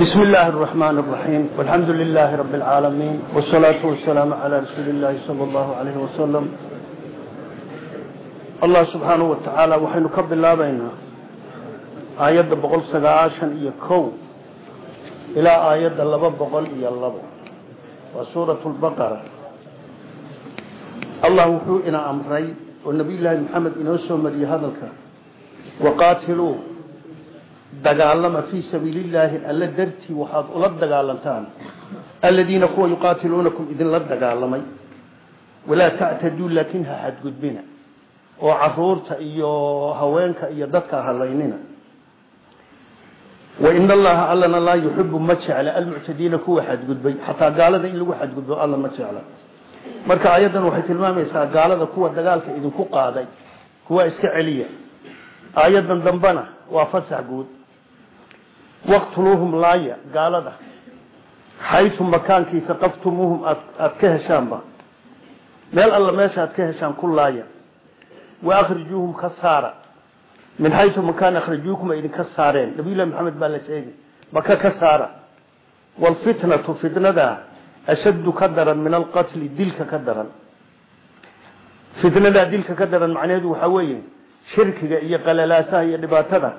بسم الله الرحمن الرحيم والحمد لله رب العالمين والصلاة والسلام على رسول الله صلى الله عليه وسلم الله سبحانه وتعالى وحين كب الله بينا آيات بقول سقاشا يكو إلى آيات اللبا بقول إيا اللبا وسورة البقرة الله وحو إنا أمري والنبي الله محمد إنه سومري هذا الكلام وقاتلوا dagaalama fii sabiili illaahi alla dartii waxaad ula dagaalantaan. Aladiina kuwa yuqaatiluunakum idinla dagaalamay. Walaa tactaduu laakin ha xadgudbina. Oo carruurta iyo haweenka iyo dadka halaynina wain allaha allana laa yuxibu ma jecla. Almuctadiina kuwa xadgudbay. Xataa gaalada in lagu xadgudbo alla ma jecla. Marka ayaddan waxay tilmaamaysaa gaalada kuwa dagaalka idinku qaaday. Kuwa iska celiya. Aayadan dambena waa fasax guud waqtuluuhum laaya gaalada. Xaytu makaankii saqaftumuuhum aada ka heshaanba. Meel alla meesha aad ka heshaan ku laaya. Wa akhrijuuhum ka saara. Min xaytu makaan akhrajuukum ay idinka saareen. Nabiyullahi maxamed baa la sheegay maka ka saara. Waalfitnatu fitnada ashaddu ka daran min alqatli dilka ka daran. Fitnadaa dilka ka daran macnaheedu waxaa weeye shirkiga iyo qalalaasaha iyo dhibaatada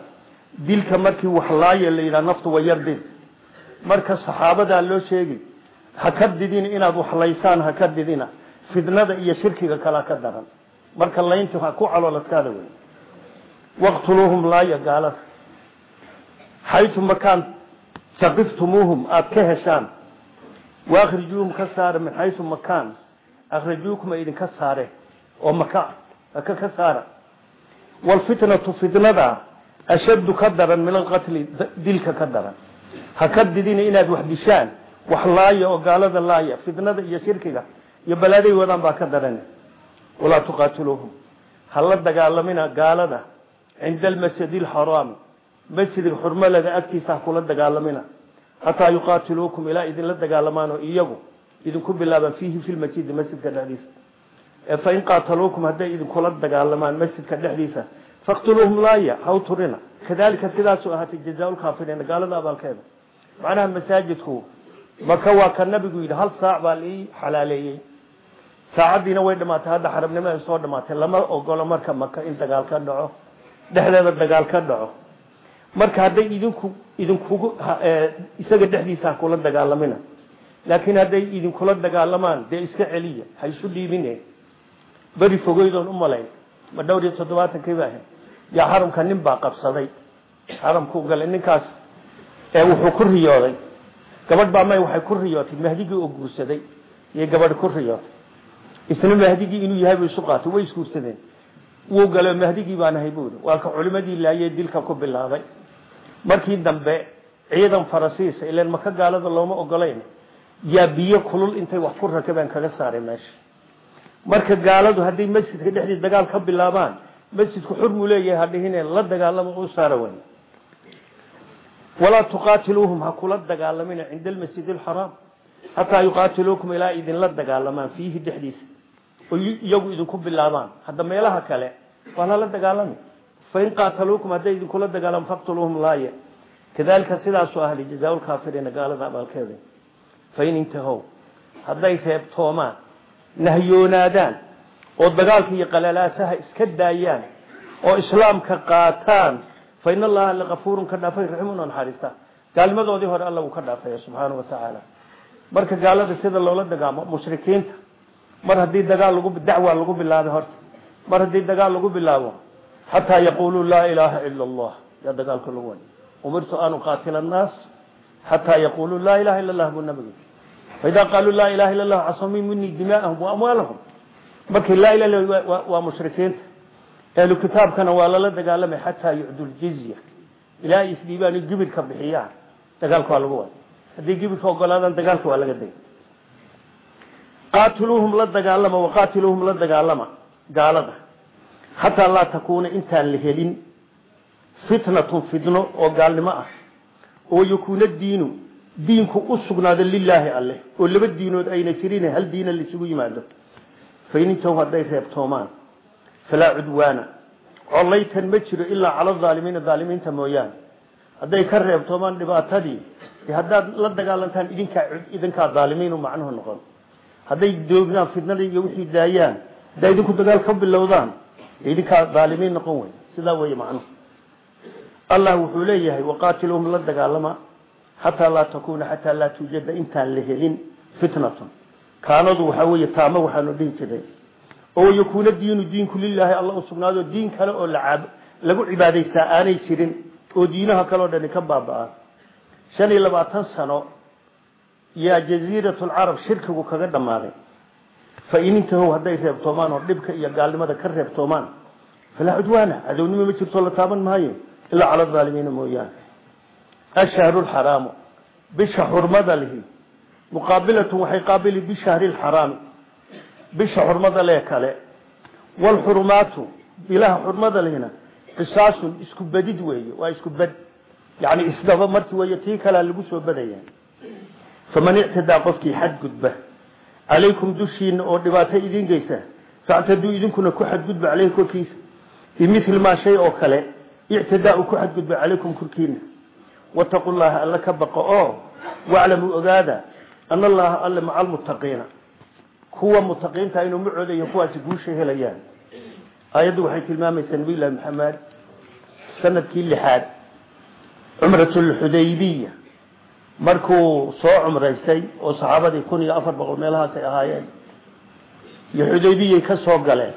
dilka markii wax laaya la yidhaha naftu waa yar did marka saxaabadaa loo sheegay ha ka didina inaad waxlaysaan ha ka didina. Fitnada iyo shirkiga kalaa ka daran. Marka layntu ha ku calooladkaada wey. Waqtuluuhum laaya gaalada xaytu makaan saqiftumuuhum aada ka heshaan. Waakhrijuuhum ka saara min xaytu makaan. Akhrajuukum ay idinka saareen oo maka haka ka saara. Waalfitnatu fitnada ashaddu ka daran min alqatli dilka ka daran ha ka didina inaad wax dishaan wax laaya oo gaalada laaya fitnada iyo shirkiga iyo balaaday wadaan baa ka daran walaa tuqaatiluuhum ha la dagaalamina gaalada cinda almasjidi alxaraami masjidga xurmalada agtiisa ha kula dagaalamina hataa yuqaatiluukum ilaa idinla dagaalamaan oo iyagu idinku bilaabaan fiihi fi lmasjidi masjidka dhexdiisa fain qaataluukum hadday idinkula dagaalamaan masjidka dhexdiisa faqtuluuhum laaya haw turina. Kadalika sidaasuu ahaatay jazaaulkaafiriina gaalada abaalkeeda. Macnaha masaajidku maka waa ka nabigu yidhi hal saac baa lai xalaaleeyey. Saacaddiina way dhamaatay hadda xarabnimada soo dhamaatay. Lama ogolo marka maka in dagaal ka dhaco dhexdeeda dagaal ka dhaco. Marka hadday idinku idinkugu isaga dhexdiisa ha kula dagaalamina. Laakiin hadday idinkula dagaalamaan dee iska celiya ha isu dhiibine. Beri fogeydoon u malayn. Ma dhowr iyo toddobaatankii ba ahayd yaa xaramka nin baa qabsaday. Xaramku galay ninkaas ee wuxuu ku riyooday. Gabadh baa may waxay ku riyootay mahdigii oo guursaday iyo gabadh ku riyootay. Isna mahdigii inuu yahay buu isu qaatay way isguursadeen wuu galo mahdigii baan ahay buuri waa ka culimadii laayee dilka ku bilaabay. Markii dambe ciidan farasiisa ilan maka gaalada looma ogolayn yaa biyo kulul intay wax ku rakabeen kaga saaray meesha marka gaaladu hadday masjidka dhexdii dagaal ka bilaabaan masjidku xurmuu leeyahay hadhihine la dagaalamo u saara way. Walaa tuqaatiluuhum ha kula dagaalamina cinda almasjid alxaraam hataa yuqaatiluukum ilaa idinla dagaalamaan fiihi dhexdiisa. Oo iyagu idinku bilaabaan. Hadda meelaha kale waa lala dagaalami. Fain qaataluukum hadday idinkula dagaalamaan faqtuluuhum laaya kadalika sidaasuu ahli jazaaulkaafiriina gaalada abaalkeeda. Fain intahow hadday reebtoomaan nahyoonaadaan oo dagaalka iyo qalalaasaha iska daayaan oo islaamka qaataan fa in allaha lakafuurun ka dhaafay raxiimun oo naxariista gaalnimadoodii hore alla wuu ka dhaafaya subxaana wa marka gaalada sida loola dagaamo mushrikiinta mar haddii dagaal lagu dacwa lagu bilaabo horta mar haddii dagaal lagu bilaabo xataa yaquuluu laa ilaaha ila allah yaa dagaalka lagu wani umirtu an uqaatila annaas xataa yaquuluu laa ilaha illa allah buu nabigu fa qaaluu laa ilaha illa allah casamii minii dimaa'ahum wa amwaalahum markii laa ilaha waa mushrikiinta ahlu kitaabkana waa lala dagaalamay xataa yucdu ljizya ilaa isdhiibaan gibirka bixiyaan dagaalka waa lagu wada haddii gibirka ogolaadaan dagaalka waa laga degay qaatiluuhum la dagaalama waqaatiluuhum la dagaalama gaalada. Xataa laa takuuna intaan la helin fitnatun fitno oo gaalnimo ah. Oo yakuuna diinu diinku u sugnaado lilaahi alleh oo laba diinood ayna jirin hal diina laisugu yimaado fain intahu hadday reebtoomaan. Falaa cudwaana. Collaytan ma jiro ilaa cala aalimiina aalimiinta mooyaane. Hadday ka reebtoomaan dhibaatadii haddaad la dagaalantaan idinkaa idinkaa daalimiin macnuhu noqon. Hadday doogdaan fitnada iyo wixii daayaan haddaa idinku dagaal ka bilowdaan idinkaa daalimiin noqon wey sidaa wey macnuhu. Allah wuxuu leeyahay waqaatiluhum la dagaalama xataa laa takuuna xataa laa tuujada intaan la helin fitnatun kaanadu waxaa wey taamo waxaanu dhihi jiray. Oo yakuuna diinu diinku lilaahi alla u sugnaado diin kale oo lagu cibaadaystaa aanay jirin oo diinaha kaleo dhani ka baaba-a shan iyo labaatan sano yaa jaziirat lcarab shirkigu kaga dhammaaday fa in intahow hadday reebtoomaan oo dhibka iyo gaalnimada ka reebtoomaan falaa cudwaana cadownimo ma jirto la taaban maayo ilaa cala aalimiina mooyaane. Ashahru lxaraamu bisha xurmada lihi muqaabilatun waxay qaabili bishahri lxaraami bisha xurmada lee kale. Wlxurumaatu bilaha xurmada lihina qisaasun isku badid weeye waa isku bad. Yani isdaba marti wey tii kalea lagu soo badaya. Faman ictadaa qofkii xadgudba calaykum dushiina oo dhibaato idin geysa factaduu idinkuna ku xadgudba caleyhi korkiisa. Bimili maa shay oo kale ictadaa uu ku xadgudba calaykum korkiina wataqu llaha alla ka ogaada ana allaha alle maca almuttaqiina kuwa mutaqiinta inuu macoodayo kuwaasi guusha helayaan aayaddu waxay tilmaamaysaa nabiy llahi maxamed sannadkii lixaad cumratulxudaybiya markuu soo cumraystay oo saxaabadii kun iyo afar boqol meelahaasay ahaayeen iyo xudaybiyay ka soo galeen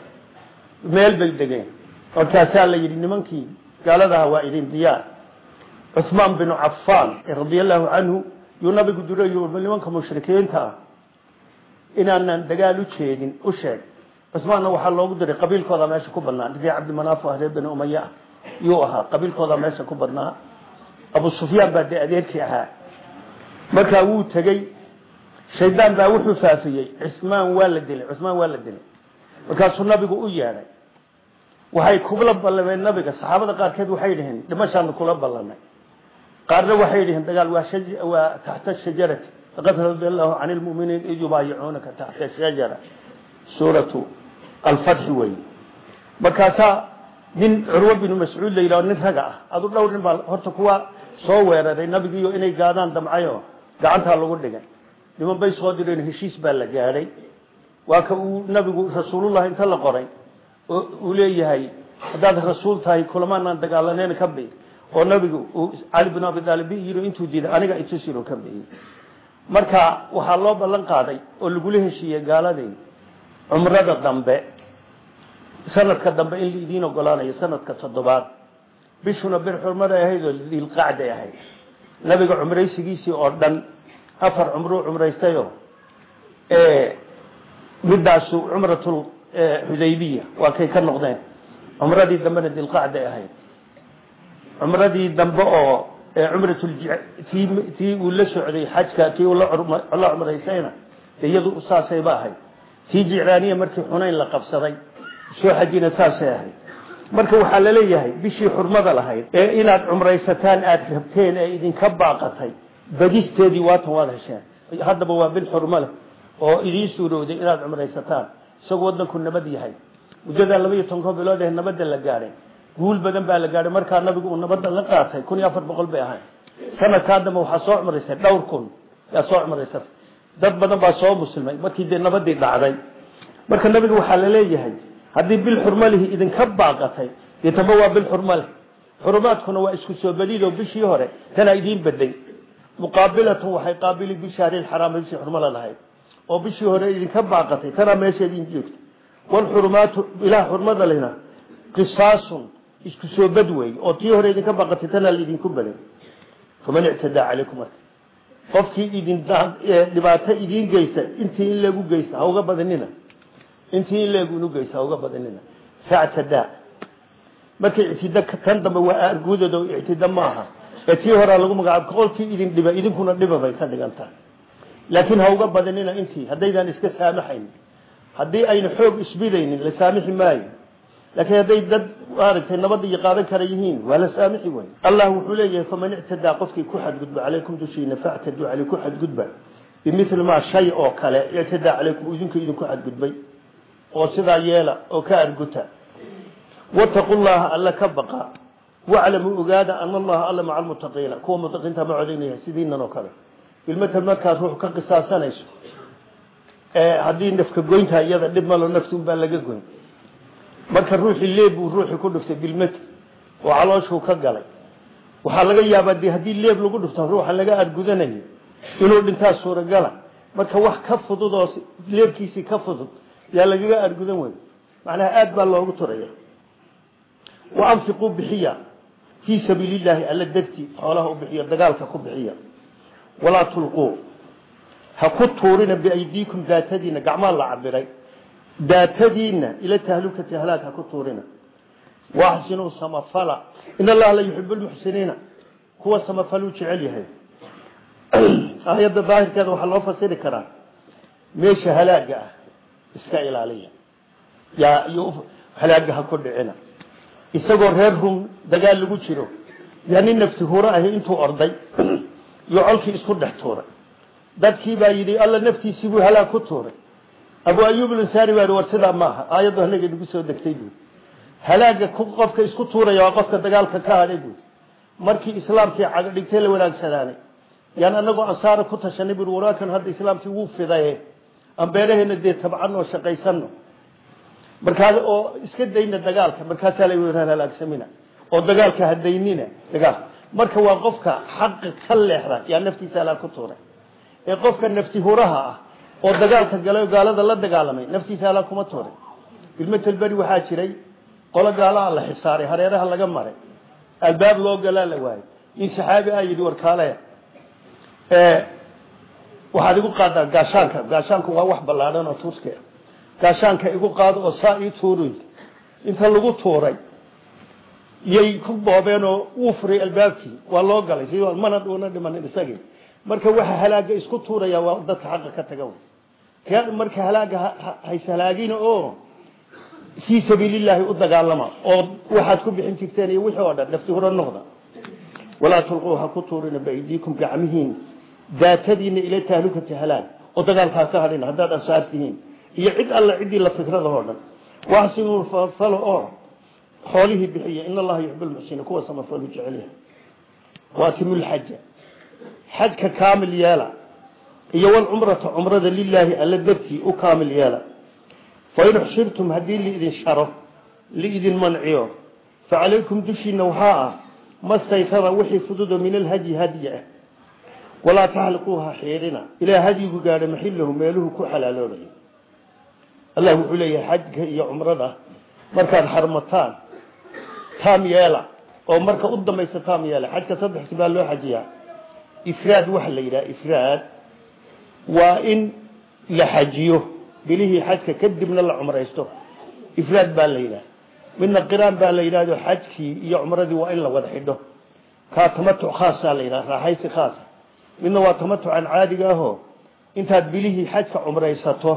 meel bay degeen markaasaa la yidhi nimankii gaaladaha waa idin diyaar cuhmaan binu cafaan radia allahu canhu yuu nabigu diray nimanka mushrikiinta ah. Inaanan dagaal u jeedin u sheeg. Cusmaanna waxaa loogu diray qabiilkooda meesha ku badnaa. Ree cabdimanaaf ah reer bani umaya ah yuu ahaa. Qabiilkooda meesha ku badnaa. Abu sufyaan baa dee adeerkii ahaa. Markaa wuu tegey. Shaydaan baa wuxuu faafiyey. Cusmaan waa la dilay cusmaan waa la dilay. Markaasuu nabigu u yeedhay. Waxay kula ballameen nabiga. Saxaabada qaarkeed waxay dhaheen dhimashaanu kula ballanay qaarna waxay dhaheen dagaal waa taxta shajarati laqad radi allahu can lmuminiin id yubaayicuunaka taxta shajara suuratu alfatxi wey markaasaa nin curwo binu mascuud la yidhahdo nin raga ah adu dhowr nin baa horta kuwa soo weeraray nabigiiyo inay gaadaan damcayo gacantaa lagu dhigay niman bay soo direen heshiis baa la gaadhay waa ka uu nabigu rasuulullahi inta la qoray oo uu leeyahay haddaad rasuul tahay kulamaanaan dagaalaneyn ka bi oo nabigu cali bin abi aalib yiri intuu diiday aniga itusiro ka bi marka waxaa loo ballan qaaday oo lagula heshiiyey gaaladii cumrada dambe sanadka dambe in laidiin ogolaanayo sanadka toddobaad. Bishuna bir xurmaday ahayd oo dilqacday ahayd. Nabiga cumraysigiisii oo dhan afar cumruu cumraystayo midaasu cumratul xudaybiya waa kay ka noqdeen. Cumradii dambena dilqacday ahayd cumradii dambe oo cumratii uu la socday xajka tii uu la cumraystayna iyadu saasayba ahayd. Tii jicraaniya markii xunayn la qabsaday soo xajina saasay ahayd. Marka waxaa la leeyahay bishii xurmada lahayd ee inaad cumraysataan aada rabteen ee idinka baaqatay badisteedii waatan waad hesheen haddaba waa bil xurmo leh oo idiin suurowday inaad cumraysataan. Isagoo wadanku nabad yahay. Muddadaa laba iyo tobanko bilood ee nabadda la gaadhay guul badan baa la gaadhay. Markaa nabigu uu nabadda la qaatay. Kun iyo afar boqol bay ahayd. Sanadkaa dambe waxaa soo cumraysay dhowr kun. Yaa soo cumraysatay dad badan baa soo muslimay. Markii dee nabadii dhacday. Marka nabiga waxaa la leeyahay haddii bil xurmo lihi idinka baaqatay dee tamba waa bil xurmo leh xurumaadkuna waa isku soo badiidoo bishii hore tanaa idiin baday muqaabilatun waxay qaabili bishahri lxaraam bishii xurmala lahayd. Oo bishii hore idinka baaqatay tanaa meesha idin joogta walxurumaatu ilaah xurmada lehna qisaasun isku soo bad wey oo tii hore idinka baaqatay tanaa laidinku baday faman ictadaa calaykum marka. Qofkii idin dhibaato idiin geysa intii in lagu geysa ha uga badinina. Intii in leegunu geysa ha uga factadaa marka ictida tan dambe waa arguudado ictida ma aha. Ee tii horaa lagu magacaabo qolkii idin dhiba idinkuna dhiba bay ka dhigan tahay. Laakiin ha uga badinina intii haddaydaan iska saamaxayn haddii ayna xoog isbidaynin la saamixi maayo laakiin hadday dad maaragtay nabadda iyo qaadan kara yihiin waa la saamixi wey allah wuxuu leeyahay faman ictadaa qofkii ku xadgudba calaykum dushiina factaduu caley ku xadgudba. Bimili maa shay oo kale ictadaa calaykum idinka idinku xadgudbay oo sidaa yeela oo ka arguta wataqu llaha alla ka baqa. Waclamuu ogaada ana allaha alla maca almutaqiina kuwa mutaqiinta ma codaynaya sidiinan oo kale. Bilmatal markaad ruux ka qisaasanayso. Haddii nafka goyntaa iyada dhib malo nafti marka ruuxii leeb buu ruuxii ku dhuftay bilmatal oo calooshuu ka galay. Waxaa laga yaabaa de haddii leeb lagu dhufto ruuxa laga argudanayo inuu dhintaa suuragala. Marka wax ka fudud oo leebkiisii ka fudud yaa lagaga argudan wey macnaha aad baa loogu turaya. Wa anfiquu bixiya fii sabiili llaahi alla dartii xoolaha u bixiya dagaalka ku bixiya. Walaa tulquu. Ha ku tuurina biaydiikum daatadiina gacmaa la cabiray daatadiina ila tahlukati halaag ha ku tuurina. Waaxsinuu samafala. In allaha la yuxibu lmuxsiniina kuwa samafaluu jecel yahay. Aayadda daahirkeeda waxaa loo fasiri karaa. Meesha halaaga ah iska ilaaliya. Yaa halaaga ha ku dhicina. Isagoo reer rum dagaal lagu jiro. Yaa nin nafti huro ahi intuu orday. Iyo colkii isku dhex dadkii baa yidhi alla abu ayub lansaari baa war sidaa maaha aayaddu anaga nagu soo degtay buui halaaga qofka isku tuuraya waa qofka dagaalka ka hadhay buui markii islaamkii caga dhigtay la wanaagsanaanay. Yaan anagoo ansaara ku tashanay bui waraakan hadda islaamkii wuu fidaye. Aan beeraheena dee tabcano shaqaysano markaas oo iska dayna dagaalka markaasaa la halaagsamina. Oo dagaalka hadaynina dagaal. Marka waa qofka xaqa ka leexda yaa naftiisa halaag ku tuuray. Ee qofka nafti huraha ah oo dagaalka galay gaalada la dagaalamay naftiisa halaag kuma tuuray bilmatel beri waxaa jiray qolo gaalaha la xisaaray hareeraha laga maray albaab loo galaa la waayay. In saxaabi a yidhi warkaalaya waxaad igu qaadaa gaashaanka gaashaanku waa wax ballaadhan oo tuuska gaashaanka igu qaado oo saa ii tuuri inta lagu tuuray yay ku boobeen oo wuu furay albaabkii waa loo galay. Mana dhuuna dhimanin isagii. Marka waxa halaaga isku tuuraya waa dadka xaqa ka taga marka halaaga haysalaagina oo fii sabiilillaahi u dagaalama oo waxaad ku bixin jirteen iyo wixii oo dhan nafti huro noqda. Walaa tulquu ha ku tuurina biaydiikum gacmihiin daatadiina ila tahlukati halaag oo dagaalkaa ka hadhina haddaad ansaar tihiin. Iyo cid alle ciddii la fikradahoo dhan. Waxsinuu falo oo xoolihii bixiya in allaha yuxib lmuxsiniin kuwa samafalu jecel yahay. Waatimu lxaja xajka kaamil yeela iyo walcumrata cumrada lilaahi alla dartii u kaamil yeela. Fain uxsirtum haddii liidin sharo liidin manciyo facalaykum dushiina waxaa ah mastaysada wixii fududo min alhadyi hadyi ah. Walaa taxliquuha xiirina ilaa hadyigu gaadha maxilahu meeluhu ku xalaaloobay allah wuxuu leeyahay xajka iyo cumrada markaad xarmataan taam yeela oo marka u dambaysa taam yeela. Xajka saddexsi baa loo xajiyaa. Ifraad waxa la yidhaha ifraad waa in la xajiyo bilihii xajka kadibna la cumraysto. Ifraad baa la yidhaha midna qiraan baa la yidhahdo xajkii iyo cumradii waa in la wada xidho. Kaa tamatuc khaasaa la yidhaha raaxaysi khaasa midna waa tamatucan caadiga ahoo intaad bilihii xajka cumraysato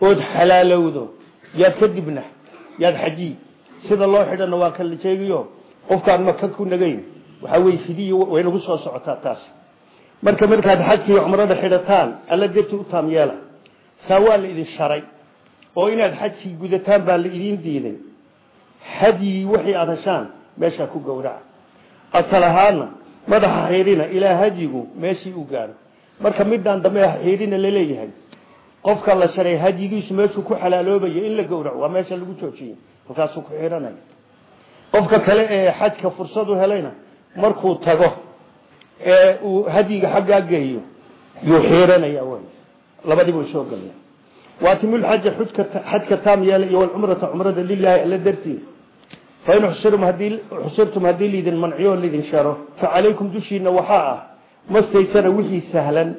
ood xalaalowdo yaad kadibna yaad xajiy. Sida loo xidhana waa kala sheegiyo qofkaan ku nagayn. Waxaa taas marka markaad xajkii cumrada xidhataan alla darti u taam yeela. Saa waa la idin sharay. Oo inaad xajkii gudataan baa la idiin diiday. Hadyi waxay aad heshaan meeshaa ku gowraca. Asal ahaana madaxa xiirina ilaa hadyigu meeshii u gaaro. Marka midaan dambe xiirina la leeyahay qofka la sharay hadyigiisu meeshuu ku xalaaloobayo in la gowraco waa meesha lagu joojiyey halkaasuu ku xiiranaya qofka kale ee xajka fursadu helayna markuu tago ee uu hadyiga xaggaa geeyo yuu xiiranaya wy labadiibuu soo gelaya waatimulxaja xajka taam yeela iyo walcumrata cumrada lilaahi alla dartii. Fain xusirtum haddii liidin manciyo lidin sharo. Facalaykum dushiina waxaa ah mastaysana wixii sahlan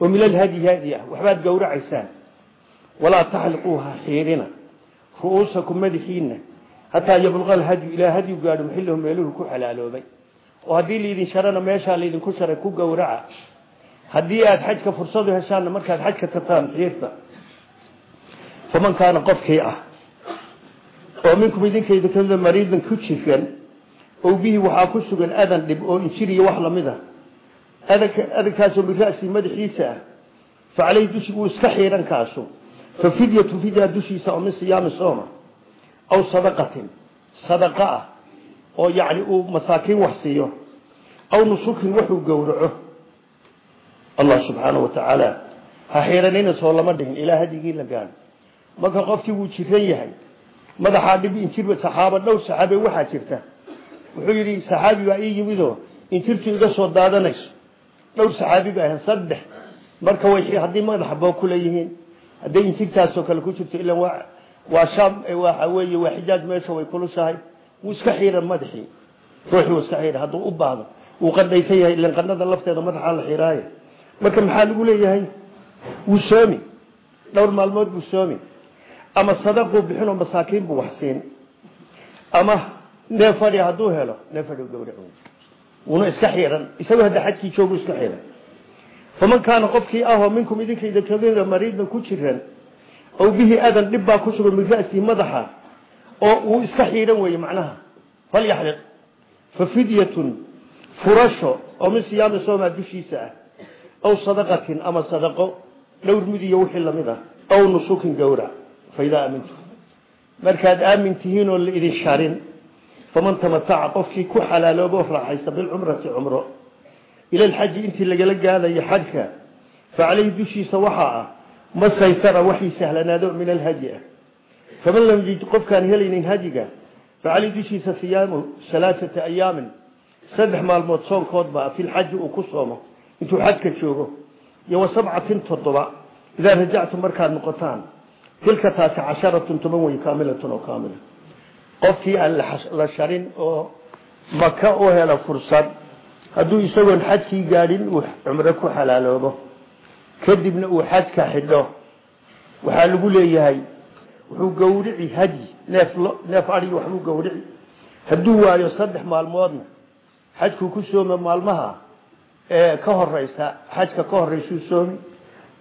oo alhadyi hadi ah waxbaad gowracaysaan. Walaa taxliquuha xiirina ru'uusakum madaxiina hataa yabluqa alhadyu ilaa hadyu gaadho maxilahu meeluhu ku xalaaloobay oo haddii laydin sharana meeshaa laydinku sharay ku gowraca. Haddii aad xajka fursadu heshaanna markaad xajka tartaan xiirta. Faman kaana qofkii ah oo minkum idinkayda kamida mariidan ku jiran oo bihi waxaa ku sugan adan dhib oo injiriya wax la mid a adankaasoo min ra'si madaxiisa ah fa caleyhi dushi wuu iska xiiran kaasu fa fidyatu fidya dushiisa oo min siyaami sooma aw sadaqatin sadaqa ah oo yani uu masaakiin wax siiyo aw nusukin waxuu gowraco. Allah subxaana wa tacaala ha xiranina soo lama dhihin ilaa hadigii la gaano marka qofkii wuu jiran yahay madaxaa dhib injir saxaaba dhowr saxaabe waxaa jirta. Wuxuu yidhi saxaabi baa ii yimidoo injirtu iga soo daadanayso. Dhowr saxaabi ba ahayn saddex. Marka way haddii madaxa boo ku leeyihiin hadday injirtaasoo kale ku jirto ilan waa waa shaam waxa weeye waa xijaaj meesha way kulushahay wuu iska xiiran madaxii. Ruuxii wuu iska xiiran hadduu u baahdo wuu qandhaysan yahay ilan qandhada lafteeda madaxaa la xiraaye marka maxaa lagu leeyahay? Wuu soomi. Dhowr maalmood buu soomi. Ama sadaquu bixinoo masaakiin buu wax siin. Ama neef fadhi hadduu helo neef fadhi gawrac wuuna iska xiiran. Isagoo hadda xajkii joogu iska xiiran. Faman kaana qofkii ahoo minkum idinka idinkamida mariidan ku jiran aw bihi adan dhib baa ku sugan min ra'sii madaxa oo uu iska xiiran weeye macnaha. Falyaxliq fa fidyatun. Furasho oo min siyaami soomaa dushiisa ah. Aw sadaqatin ama sadaqo. Dhowr mid iyo wixii la mid ah. Aw nusukin gawrac faidaa aamintu. Markaad aamin tihiin oo la idin sharin faman tamataca qofkii ku xalaaloobo raaxaysa bilcumrati cumro. Ila alxaji intii lagala gaadayo xajka fa caleyhi dushiisa waxaa ah ma faman lam yajid qofkaan helaynin hadiga fa caleyhi dushiisa siyaamu alaaata ayaamin saddex maalmood soonkoodba fi lxaji uu ku soomo intuu xajka joogo iyo wa sabcatin toddoba idaa rajactum markaad noqotaan tilka taasi casharatun toban wey kaamilatun oo kaamila qofkii aan la sharin oo maka u helo fursad hadduu isagoon xajkii gaadhin uu cumro ku xalaaloobo kadibna uu xajka xidho waxaa lagu leeyahay wuxuu gawrici hadyi neef neef adhigi waxbuu gawrici. Hadduu waayo saddex maalmoodna xajkuu ku sooma maalmaha ka horeysa xajka ka horeysuu soomi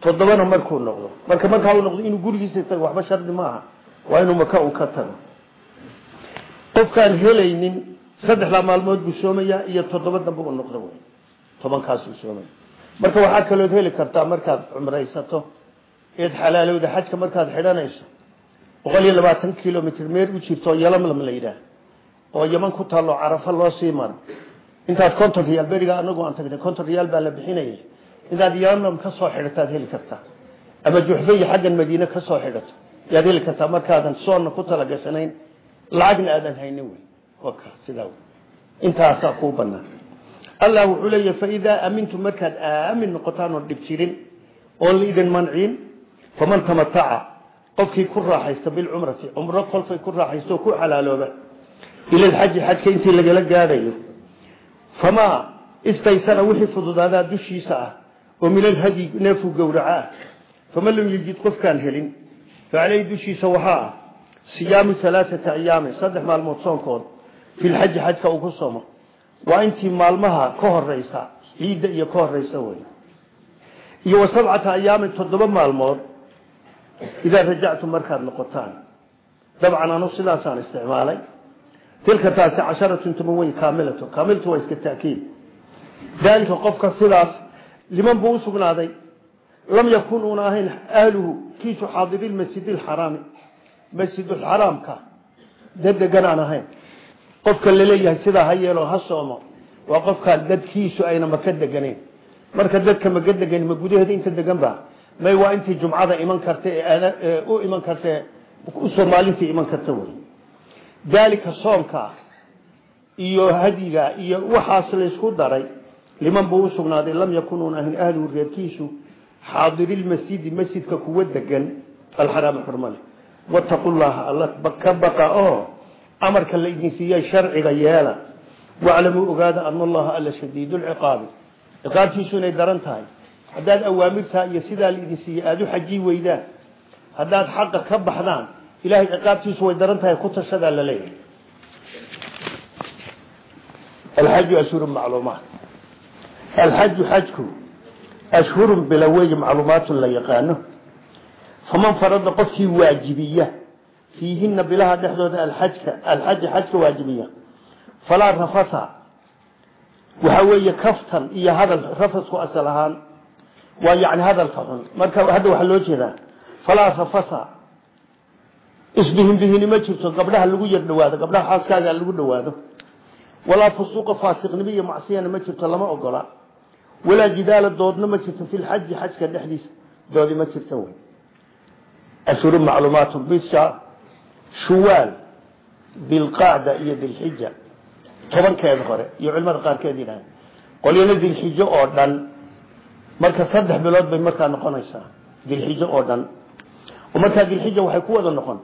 toddobana markuu noqdo. Marka markaa uu noqdo inuu gurigiisa tago waxba shardi maaha. Waa inuu maka uu ka tago. Qofkaan helaynin saddexdaa maalmood buu soomayaa iyo toddoba dambe uu noqdo wey tobankaasuu soomaya marka waxaa kalood heli kartaa markaad cumraysato eed xalaalowda xajka markaad xidhanayso boqol iyo labaatan kilomitr meer u jirto oo yalamlam la yidhaah oo yaman ku taalo carafo loo sii maro intaad konton riyaal beriga anagu aan tagnay konton riyaal baa la bixinayay. Intaad yalamlam ka soo xidhataad heli kartaa ama juxfa iyo xaggan madiine ka soo xidhato yaad heli kartaa markaadan soonna ku talagashanayn lacagna aadan haynin wey. Sidaa intaasaa kuu banaan allah wuxuu leeyahy faidaa aamintum markaad aamin noqotaan oon dhib jirin oon laidin manciin faman tamataca qofkii ku raaxaysta bilcumrati cumro kolkay ku raaxaysto ku xalaalooba ila lxaji xajka intii lagala gaadhayo famaa istaysana wixii fududaadaa dushiisa ah oo min alhadyi neefuu gowraca ah. Faman lam qofkaan helin. Fa caleyhi dushiisa waxaa ah siyaamu alaaata ayaamin saddex soonkood fi lxaji xajka uu ku somo waa intii maalmaha ka horeysa ciidda iyo ka horeysa wey iyo sabcata ayaamin toddoba maalmood idaa rajactum markaad noqotaan dabcan anu sidaasaan isticmaalay tilka taasi casharatun toban wey kaamilatu kaamilatu waa iska taakiid daalika qofka sidaas liman buu usugnaaday lam yakun uuna ahayn ahluhu kiisu xaadiri masjid xaraami masjidulxaraamka dad degan aan ahayn qofka la leeyahay sidaa ha yeelo ha soomo waa qofkaan dadkiisu ayna maka deganayn marka dadka maka degan ma gudaheeda inta degan ba may waa intii jumcada iman karta ee u iman karta u soo maalintii iman karta wey daalika soonka iyo hadiga iyo waxaas laysku daray liman buu usugnaaday lam yakunuun ahayn ahluhu reerkiisu xaadirilmasjidi masjidka kuwa degan alxaraami xurmale wataqu llaha alla ka baqa oo amarka la idin siiyey sharciga yeela. Waclamuu ogaada ana allaha alla shadiidu lciqaabi ciqaabtiisu inay daran haddaad awaamirtaa iyo sidaa la idin siiyey aada u xajii weydaan. Haddaad xaqa ka baxdaan ilahay ciqaabtiisu way daran tahay ku tashadaa la leeyahay. Alxaju ashhurun macluumaat. Alxaju xajku ashhurun bila weeye macluumaatun la yaqaano. Faman farada qofkii waajibiya fiihina bilaha dhexdooda alxajka alxaja xajka waajibiya falaa rafasa. Waxa weeye kaftan iyo hadal rafasku asal ahaan waa yani hadalka xun. Marka hadda waxaa loo jeedaa falaa rafasa isbihin bihini ma jirto gabdhaha lagu yar dhawaado gabdhaha xaaskaaga lagu dhawaado walaa fusuuqa faasiqnimo iyo macsiyana ma jirto lama ogola. Walaa jidaala doodna ma jirto fi lxaji xajka dhexdiisa doodi ma jirto wey ashhuru macluumaatu bisha shuwaal dilqacda iyo dilxija. Tobankeeda hore iyo culimada qaarkeed yidhaha qolyana dilxijo oo dhan marka saddex bilood bay markaa noqonaysaa dilxijo oo dhan. Markaa dilxija waxay ku wada noqon.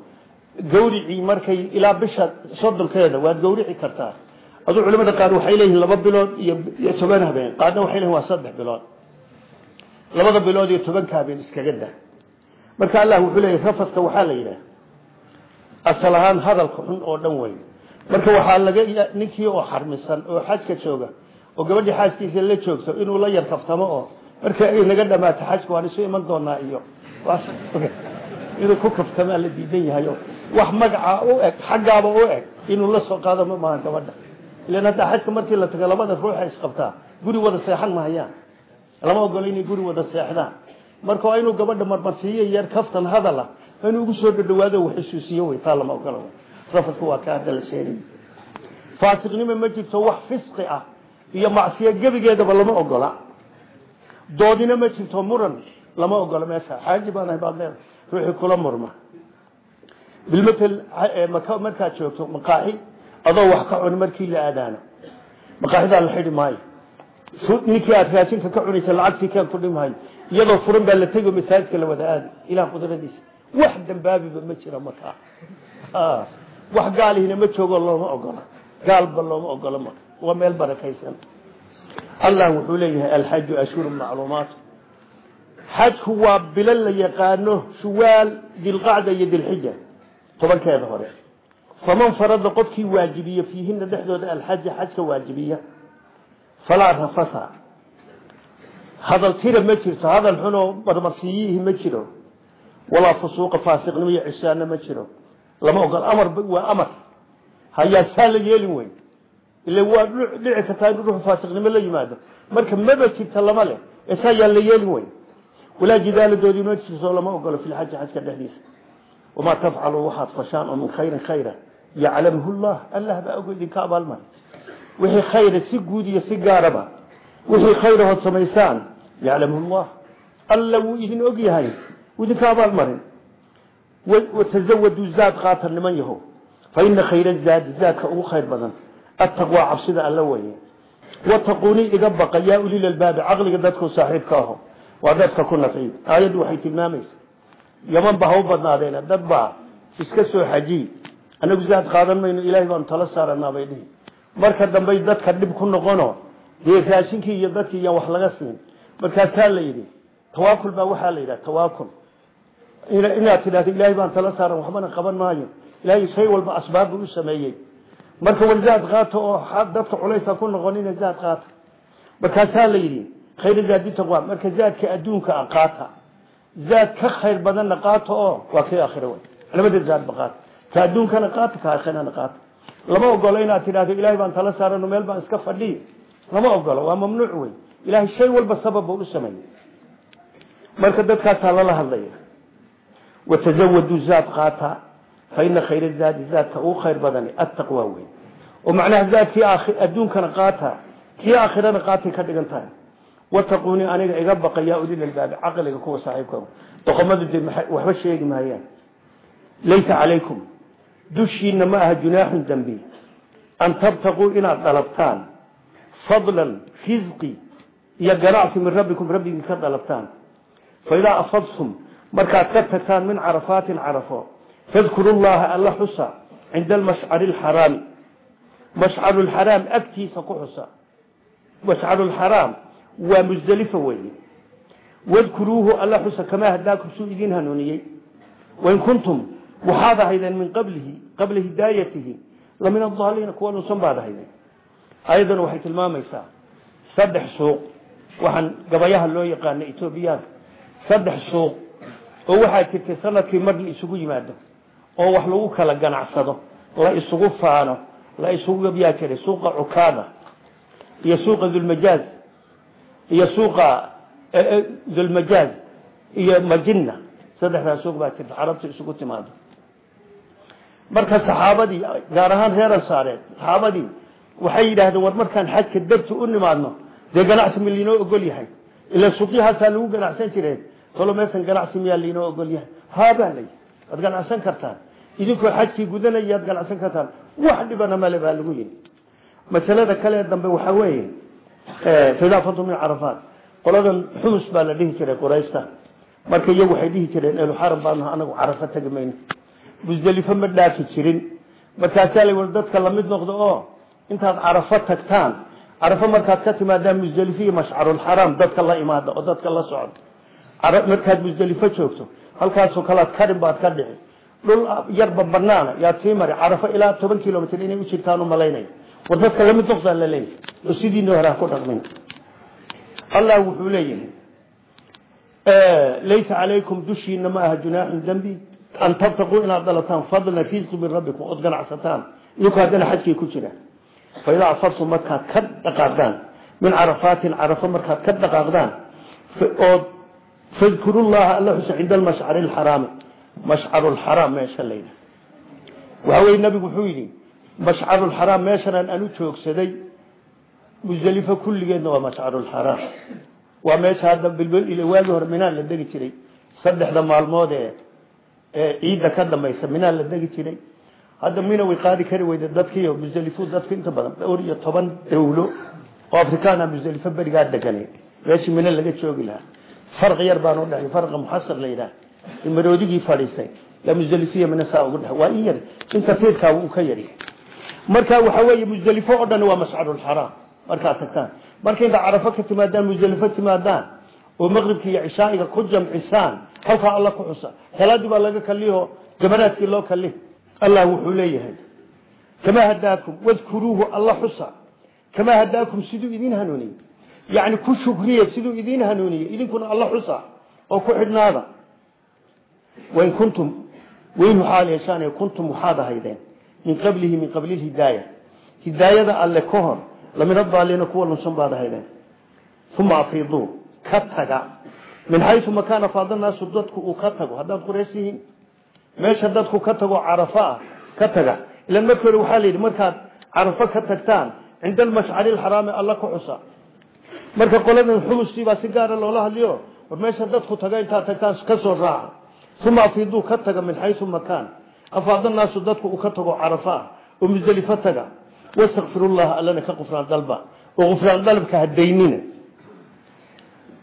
Gawricii markay ilaa bisha soddonkeeda waad gawrici kartaa. Aduu culimada qaar waxay leeyihiin laba bilood iyo toban habeen. Qaarna waxay leeyihiin waa saddex bilood. Labada bilood iyo tobanka habeen iskaga da marka allah wuxuu leeyahy rafaska waxaa la yidhaah asal ahaan hadalka xun oo dhan weyn. Marka waxaa laga ninkii oo xarmisan oo xajka jooga oo gabadhii xaaskiisa la joogto inuu la yar kaftamo oo marka ay naga dhamaato xajka waan isu iman doonaa iyo inuu ku kaftamaa la diidan yahay wax magaca u eg xaggaaba u eg inuu la soo qaado ma maaha gabadha. Ilan haddaa xajka markii la tago labada ruuxa isqabtaa guri wada seexan mahayaan lama ogolo inay guri wada seexdaan. Marka waa inuu gabadha marmarsiiyo yar kaftan hadala inuu ugu soo dhadhawaado wax xusuusiyo wey taa lama ogolo rafadku waa ka hadda la faasiqnimo ma jirto wax fisqi ah iyo macsiyo gebigeedaba lama ogola doodina ma jirto muran lama ogola meesha. Xaaji baan ahay baad leedahay. Kula murma. Bilmatel maka markaad joogto maqaaxi adoo wax ka cuni markii la aadaano maqaaxidaa la xidhi maayo ninkii aad raashinka ka cunaysa lacagtii keen ku dhimhayo iyadoo furan baa la tego masaajidka la wada aadi. Ilaah qudradiisa. Wax dambaabiba ma jira markaa. Wax gaalihina ma joogo looma ogola. Gaalba looma ogola marka waa meel barakaysan allah wuxuu leeyahay alxaju ashhuru macluumaat xajku waa bilo la yaqaano shuwaal dilqacda iyo dilxija tobankeeda hore. Faman farada qofkii waajibiya fiihina dhexdooda alxaja xajka waajibiya falaa rafasa. Hadal tira ma jirto hadal xunoo marmarsiiyihi ma jiro. Walaa fusuuqa faasiqnimo iyo cisyaanna ma jiro. Lama ogol amar waa amar. Hayaa saa la yeelin weyn ila waa dhici kartaa in ruuxu faasiqnimo la yimaado. Marka maba jirta lama leh. Ee saa yaa la yeelin weyn. Walaa jidaaladoodii ma jirto lama ogolo fi lxaji xajka dhexdiisa. Wamaa tafcalu waxaad fashaan oo min khayrin khayra. Yaclamhu llah allah baa og idinka abaalmar wixii khayra si guud iyo si gaaraba wixii khayrahood samaysaan yaclamhu llah alla wuu idin og yahay. Idinka abaalmarin watazawaduu zaad qaata niman yaho fa ina khayra zaadi zaadka ugu khayr badan attaqwaa cabsida alla weye wataquunii iga baqa yaa ulil albaabi caqliga dadku saaxiibka aho. Waa dadka ku nafciy aayaddu waxay tilmaamaysa. Yaman ba ha u badnaadeena dad baa iska soo xajiy anagu zaad qaadan mayno ilaahay baanu tala saaranaa bay dhihi. Marka dambey dadka dhib ku noqono dee raashinkii iyo dadkii iyaan wax laga siin. Markaasaa la yidhi tawaakul baa waxaa la yidhaha tawaakul. Inaad tidhahdo ilaahay baan tala saaran waxbana qaban maayo. Ilaahay shay walba asbaab buu u sameeyey marka war zaad qaato oo dadka culaysa ku noqon ina zaad qaata markaasaa la yidhi khayra zaadi taqwa marka zaadka adduunka a qaata. Zaad ka khayr badanna qaato oo waa kii aakhira wey labada zaadba qaata ka adduunkana qaata ka aakhirana qaata lama ogolo inaad tidhahdo ilaahay baan tala saarano meel baan iska fadhiy lama ogolo waa mamnuuc wey ilaahay shay walba sabab buu u sameeyey. Marka dadkaasaa lala hadlaya watazawaduu zaad qaata fa ina khayra zaadi zaadka ugu khayr badani attaqwa wey oo macnaha zaadkii adduunkana qaata kii aakhirana qaatay ka dhigan tahay. wataquunii aniga iga baqa yaa ulil albaabi caqliga kuwa saaxiibka doqomadu de waxba sheegi maayaan. laysa calaykum dushiina ma aha junaaxun dembi an tabtaquu inaad dalabtaan fadlan risqi iyo ganacsi min rabbikum rabbigii ka dalabtaan faidaa afadtum markaad ka tagtaan min carafaatin carafo fadkuru llaha alla xusa cinda almashcari alxaraami mashcaru lxaraam agtiisa ku xusa. Mashcaru lxaraam waa musdelifa weeye. Wadkuruuhu alla xusa kamaa hadaakum suu idin hanuuniyey. Wain kuntum waxaad ahaydeen min qablihi qabla hidaayatihi lamin adaaliina kuwa nusan baad ahaydeen. Ayadan waxay tilmaamaysaa saddex suuq. Waxaan gabayaha loo yaqaana etoobiyaanka saddex suuq oo waxaa jirtay sannadkii mar la isugu yimaado oo wax lagu kala ganacsado la isugu faano la isugu gabyaa jiray suuqa cukaada iyo suuqa dulmajaaz iyo suuqa dulmajaaz iyo majina saddexdaa suuq baa jirta carabta isugu timaado marka saxaabadii gaar ahaan reer ansaareed saxaabadii waxay yidhaahdeen war markaan xajka darti u nimaadno dee ganacsi ma liinoo ogol yahay? Ila suuqyahaasaa lagu ganacsan jireen talo meesan ganacsi miyaa liinoo ogol yahay? Haabaa lay waad ganacsan kartaan. Idinkoo xajkii gudanayaad ganacsan kartaan. Wax dhibana male baa lagu yidhi. Masalada kale dambe waxaa weeye khilaafatu min carafaat qoladan xumus baa la dhihi jiray qurayshta marka iyagu waxay dhihi jireen eluxaram baanu anagu carafo tegi mayno musdelifo ma dhaafi jirin. Markaasaa la weli dadka la mid noqdo oo intaad carafo tagtaan. Carafo markaad ka timaadaan musdelifo iyo mashcarulxaraam dadka la imaada oo dadka la socdo. Markaad musdelifo joogto halkaasoo kalead karin baad ka dhici. Dhul yarba banaana yaad sii mari carafo ilaa toban kilomitr inay u jirtaan u malaynaya. War dadka la mid noqdaa la leeyahy oo sidiina hore ha ku dhaqmin. Allah wuxuu leeyahay laysa calaykum dushiina ma aha junaaxun dembi an tabtaquu inaad dalataan fadlan risqi min rabbikum ood ganacsataan. Idinkoo haddana xajkay ku jiraan fa idaa afartum markaad ka dhaqaaqdaan min carafaatin carafo markaad ka dhaqaaqdaan ood fadkuru llaha alla xusa cinda almashcari alxaraami mashcaru lxaraam meesha layidhaha waxa weye nabigu wuxuu yidhi mashcaru lxaraam meeshanaan anu joogsaday musdelifo kulligeedna waa mashcaru lxaraam waa meesha hadda bilbil waagii hore minaan la degi jiray saddexda maalmood ee ee ciidda ka dambaysa minaan la degi jiray. Hadda mina way qaadi kari weyda dadkiiyo musdelifo dadku inta badan dhowr iyo toban dawlo oo afrikaana musdelifo berigaa deganay meeshii mina laga joogi lahaa farqi yar baan u dhahay farqa muxasar la yidhaah. Maroodigii fadhiistay. Yaa musdelifiya mina saa ugu dhahay. Waa in yar. Inta fiirkaa uu ka yari. Marka waxa weeye musdelifo oo dhan waa mashcarulxaraam markaad tagtaan. Marka inta carafo ka timaadaan musdelifo timaadaan oo maqribki iyo cishaa'iga ku jamcisaan halkaa alla ku xusa. Salaadii baa laga kaliho jamaraadkii loo kali allah wuxuu leeyahay. Kamaa hadaakum wadkuruuhu alla xusa. Kamaa hadaakum siduu idin hanuuniyey yani ku shukriya siduu idin hanuuniyey idinkuna alla xusa oo ku xidhnaada. Wain kuntum weynu xaal yeeshaan kuntum waxaad ahaydeen min qablihi min qabli hidaaya. Hidaayada alle ka hor lamin adaalina kuwa lunsan baad ahaydeen. Uma afiiduu ka taga. Min xayu makaana faadnaasu dadku uu ka tago haddaad quraysh tihiin meesha dadku ka tago carafo ah ka taga. Ilan markii hore waxaa la yidhi markaad carafo ka tagtaan cinda almashcari alxaraami alla ku xusa marka qoladan xumustii baa si gaara loola hadliyo war meesha dadku taga intaad tagtaan ka soo raaca uma afiiduu ka taga min xayu makaan. Afaadnaasu dadku uu ka tago carafo ah oo musdelifo taga. Wastakfir llaha allana ka qufraan dalba. Oo qufraan dalabka hadaynina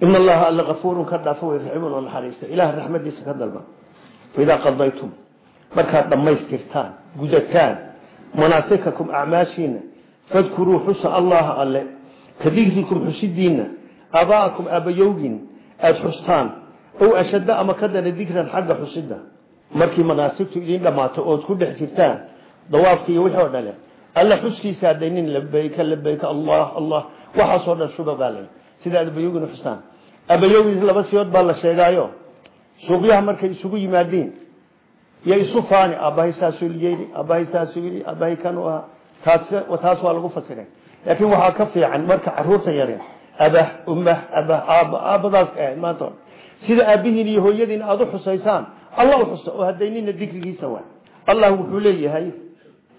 in allaha alla afuurun ka dhaafo way raximun oo naxariista ilaah raxmadiisa ka dalba. Faidaa qadaytum markaad dhammaystirtaan gudataan manaasikakum acmaashiina fadkuruu xusa allaha alle ka digrikum xusidiina aabaa'akum aabayowgin aada xustaan. Ow ashadda ama ka dara dikran xagga xusida. Markii manaasigtu idin dhammaato ood ku dhex jirtaan dawaafka iyo wixii oo dhale alla xuskiisa hadaynin labayka labayka allah allah waxaasoo dhan shuba baa lay sida abayowgin xustaan. Abayowgin laba siyood baa la sheegaayo. Suuqyaha markay isugu yimaadiin fasiray laakiin waxaa ka fiican marka carruurta yareen abah ummah abah aaba aabadaas ahayd maanta sida aabihiin iyo hooyadiin aada u xusaysaan alla u xusa oo hadaynina dikrigiisa waay allah wuxuu leeyahay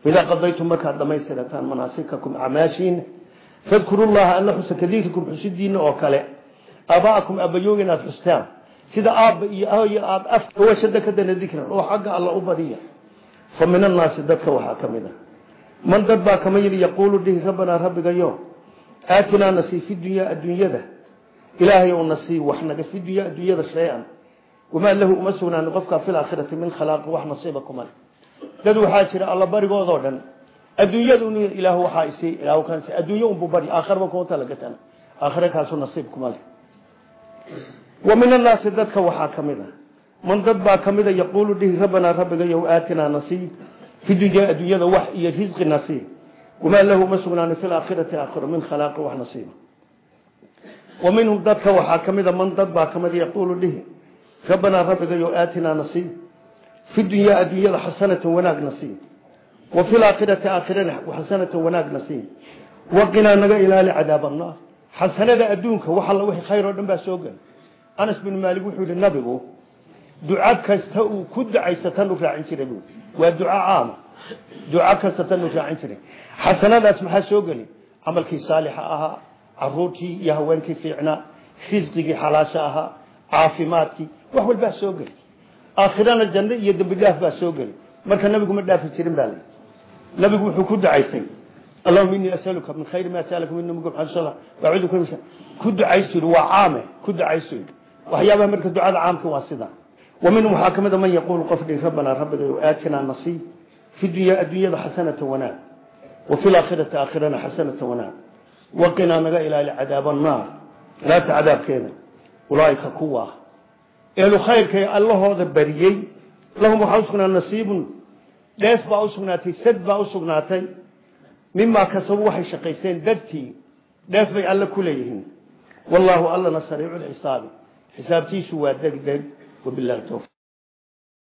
idaa qadaytum markaad dhamaystirataan manaasikakum acmaashiina fadkuru llaha alla xusa ka dikrikum xusidiina oo kale aabaa'akum abayoogin aada xustaan sida aabba iyo hooyo aada afwashada ka dana dikran oo xagga alla u badiya. Fa min dadka waxaa ka man dad baa kama yidhi yaquulu dhihi rabbanaa rabbigayo aatinaa nasii fi dunyaa adduunyada. Ilaahay ou nasii wax naga fi dunyaa adduunyada shay-an. Wamaa lahu uma sugnaanin qofkaa fi laakhirati min khalaaqi wax nasiiba kuma dad waxaa jira alla barigoodoo dhan adduunyada un ilaah waxaa isii ilaah kaansi adduunyo unbuu bari aakhiraba kuma talagasana aakhire kaasu nasiib kuma leh wa min annaasi dadka a man dad baa ka mida yaquulu dhihi fi dunyaa adduunyada wax iyo risqi nasiib wamaa lahu uma sugnaanin fi laakhirati aakhiro min khalaaqi wax nasiiba wa minhum dadka waxaa ka mida man dad baa ka mida yaquulu dhihi rabbanaa rabbigayow aatinaa nasiib fi dunyaa adduunyada xasanatan wanaag nasiib wa fi laakhirati aakhirana xasanatan wanaag nasiib waqinaa naga ilaali cadaab annaar xasanada adduunka wax alla wixii khayr oo dhan baa soo gel ku waa duca caama duca kastatan u raacin jiray. Xasanadaas maxaa soo geli? Camalkii saalixa ahaa caruurtii iyo haweenkii fiicnaa risqigii xalaasha ahaa caafimaadkii wax walbaa soo geli. Aakhirana janno iyo dembi dhaaf baa soo geli. Marka nabigu ma dhaafi jirin baa lii nabigu wuxuu ku ducaystay. Allahuma inii asaluka min khayri ma saalaka min nabiga maxamed sal acuudu ku ducaystu yidhi waa caame ku ducaystu yidhi waxyaabaha marka ducada caamka waa sidaa a man yaquulu qof dhihi rabbanaa rabbigayo aatinaa nasiib fi dunya adduunyada xasanata wanaag wa fi laakhirati aakhirana xasanata wanaag waqinaa naga ilaali cadaaba annaar naarta cadaabkeeda ulaaika kuwa. Eelu khayrkay allahooda bariyey lahum waxaa usugnaa nasiibun dheef baa usugnaatay sad baa usugnaatay mimaa kasabu waxay shaqaysteen dartii dheef bay alle ku leeyihiin. Wallaahu allana sariicu lxisaabi وبالله التوفيق.